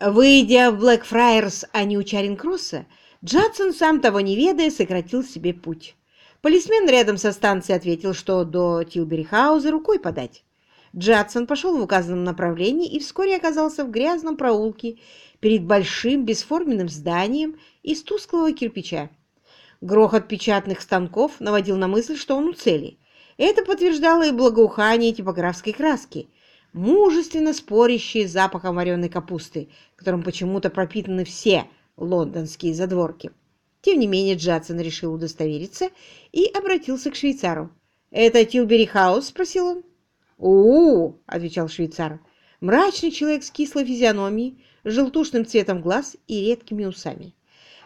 Выйдя в Блэкфрайерс, а не у Чаринг-Кросса, Джадсон, сам того не ведая, сократил себе путь. Полисмен рядом со станцией ответил, что до Тилбери-хауза рукой подать. Джадсон пошел в указанном направлении и вскоре оказался в грязном проулке перед большим бесформенным зданием из тусклого кирпича. Грохот печатных станков наводил на мысль, что он у цели. Это подтверждало и благоухание типографской краски, мужественно спорящие с запахом вареной капусты, которым почему-то пропитаны все лондонские задворки. Тем не менее Джадсон решил удостовериться и обратился к швейцару. «Это Тилбери Хаус?» — спросил он. «У-у-у!» — отвечал швейцар. Мрачный человек с кислой физиономией, желтушным цветом глаз и редкими усами.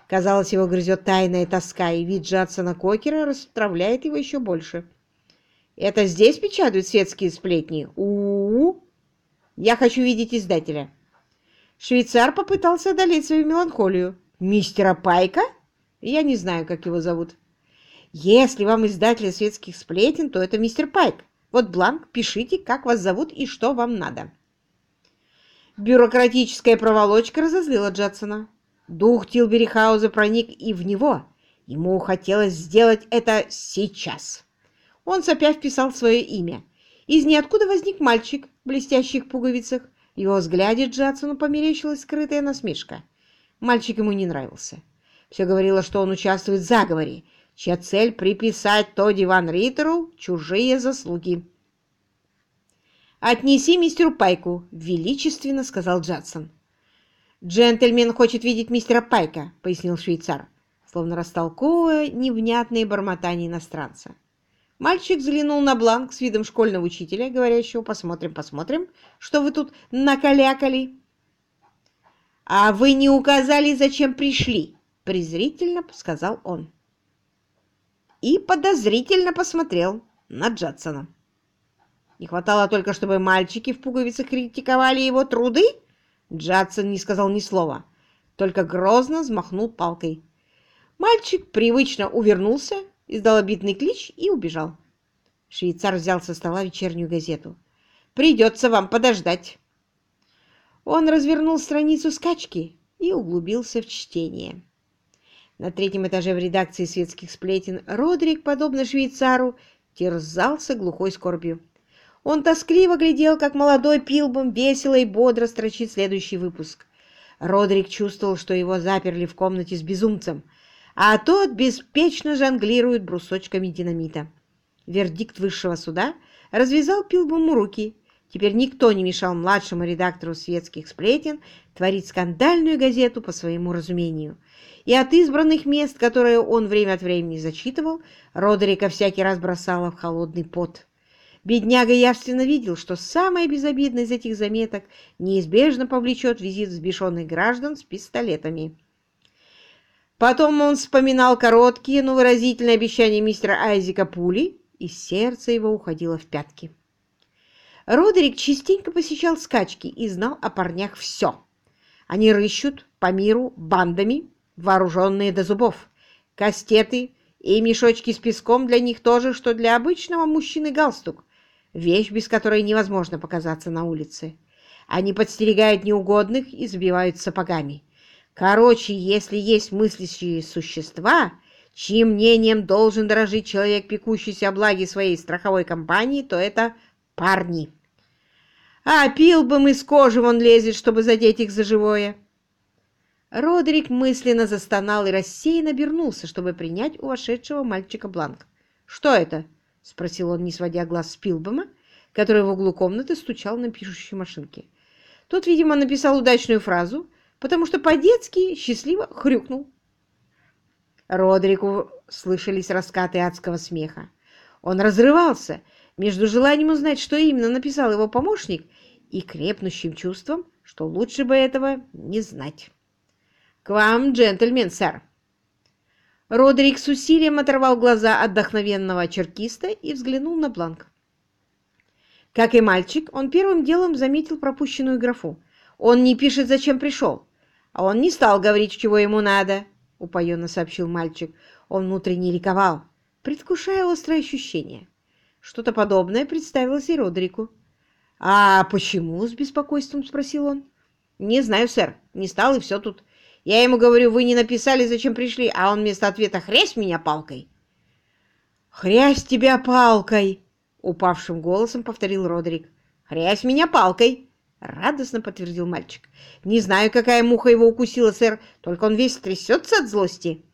Казалось, его грызет тайная тоска, и вид Джадсона Кокера расстравляет его еще больше. «Это здесь печатают светские сплетни? У-у-у! Я хочу видеть издателя!» Швейцар попытался одолеть свою меланхолию. «Мистера Пайка?» Я не знаю, как его зовут. Если вам издатель светских сплетен, то это мистер Пайк. Вот бланк, пишите, как вас зовут и что вам надо. Бюрократическая проволочка разозлила Джадсона. Дух Тилберихауза проник и в него. Ему хотелось сделать это сейчас. Он сопя вписал свое имя. Из ниоткуда возник мальчик блестящих пуговицах. В его взгляде Джадсону померещилась скрытая насмешка. Мальчик ему не нравился. Все говорило, что он участвует в заговоре, чья цель приписать Тодди Ван Риттеру чужие заслуги. «Отнеси мистеру Пайку», — величественно сказал Джадсон. «Джентльмен хочет видеть мистера Пайка», — пояснил швейцар, словно растолковывая невнятные бормотания иностранца. Мальчик взглянул на бланк с видом школьного учителя, говорящего «посмотрим, посмотрим, что вы тут накалякали». «А вы не указали, зачем пришли», — презрительно сказал он. И подозрительно посмотрел на Джадсона. Не хватало только, чтобы мальчики в пуговицах критиковали его труды. Джадсон не сказал ни слова, только грозно взмахнул палкой. Мальчик привычно увернулся, издал обидный клич и убежал. Швейцар взял со стола вечернюю газету. «Придется вам подождать». Он развернул страницу скачки и углубился в чтение. На третьем этаже в редакции светских сплетен Родрик, подобно швейцару, терзался глухой скорбью. Он тоскливо глядел, как молодой Пилбом весело и бодро строчит следующий выпуск. Родрик чувствовал, что его заперли в комнате с безумцем, а тот беспечно жонглирует брусочками динамита. Вердикт высшего суда развязал Пилбому руки. Теперь никто не мешал младшему редактору светских сплетен творить скандальную газету по своему разумению и от избранных мест, которые он время от времени зачитывал, Родерика всякий раз бросала в холодный пот. Бедняга явственно видел, что самое безобидное из этих заметок неизбежно повлечет визит взбешенных граждан с пистолетами. Потом он вспоминал короткие, но выразительные обещания мистера Айзека Пули, и сердце его уходило в пятки. Родерик частенько посещал скачки и знал о парнях все. Они рыщут по миру бандами, вооруженные до зубов. Кастеты и мешочки с песком для них тоже, что для обычного мужчины галстук. Вещь, без которой невозможно показаться на улице. Они подстерегают неугодных и сбивают сапогами. Короче, если есть мыслящие существа, чьим мнением должен дорожить человек, пекущийся о благе своей страховой компании, то это парни. А пил бы мы с кожи вон лезет, чтобы задеть их за живое. Родрик мысленно застонал и рассеянно обернулся, чтобы принять у вошедшего мальчика бланк. «Что это?» — спросил он, не сводя глаз с Пилбома, который в углу комнаты стучал на пишущей машинке. Тот, видимо, написал удачную фразу, потому что по-детски счастливо хрюкнул. Родрику слышались раскаты адского смеха. Он разрывался между желанием узнать, что именно написал его помощник, и крепнущим чувством, что лучше бы этого не знать. «К вам, джентльмен, сэр!» Родерик с усилием оторвал глаза от вдохновенного черкиста и взглянул на бланк. Как и мальчик, он первым делом заметил пропущенную графу. «Он не пишет, зачем пришел, а он не стал говорить, чего ему надо», — упоенно сообщил мальчик. Он внутренне ликовал, предвкушая острое ощущение. Что-то подобное представилось и Родерику. «А почему?» — с беспокойством спросил он. Не знаю, сэр. Не стал, и все тут. Я ему говорю, вы не написали, зачем пришли, а он вместо ответа хрясь меня палкой. «Хрясь тебя палкой!» — упавшим голосом повторил Родерик. «Хрясь меня палкой!» — радостно подтвердил мальчик. «Не знаю, какая муха его укусила, сэр, только он весь трясется от злости».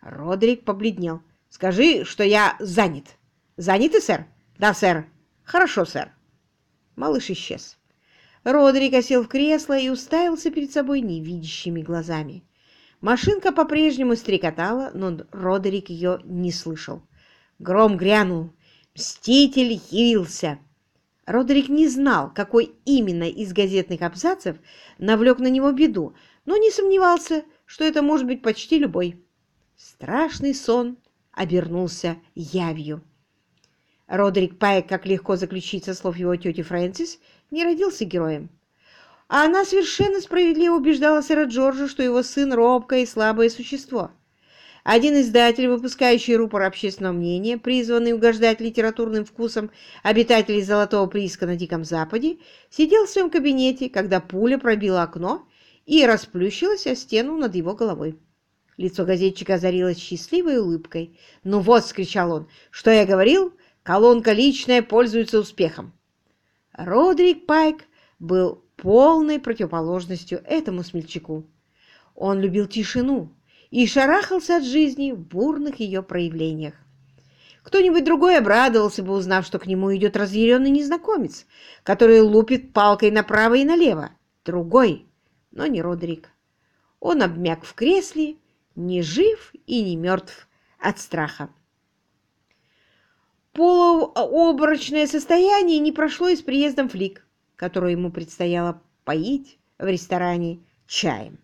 Родерик побледнел. «Скажи, что я занят». «Заняты, сэр?» «Да, сэр». «Хорошо, сэр». Малыш исчез. Родерик сел в кресло и уставился перед собой невидящими глазами. Машинка по-прежнему стрекотала, но Родерик ее не слышал. Гром грянул. Мститель явился. Родерик не знал, какой именно из газетных абзацев навлек на него беду, но не сомневался, что это может быть почти любой. Страшный сон обернулся явью. Родерик Пайк, как легко заключить со слов его тети Фрэнсис, не родился героем. А она совершенно справедливо убеждала сэра Джорджа, что его сын – робкое и слабое существо. Один издатель, выпускающий рупор общественного мнения, призванный угождать литературным вкусам обитателей Золотого прииска на Диком Западе, сидел в своем кабинете, когда пуля пробила окно и расплющилась о стену над его головой. Лицо газетчика озарилось счастливой улыбкой. «Ну вот!» — скричал он. «Что я говорил? Колонка личная пользуется успехом!» Родрик Пайк был полной противоположностью этому смельчаку. Он любил тишину и шарахался от жизни в бурных ее проявлениях. Кто-нибудь другой обрадовался бы, узнав, что к нему идет разъяренный незнакомец, который лупит палкой направо и налево. Другой, но не Родрик. Он обмяк в кресле, не жив и не мертв от страха. Полуоборочное состояние не прошло и с приездом Флик, которую ему предстояло поить в ресторане чаем.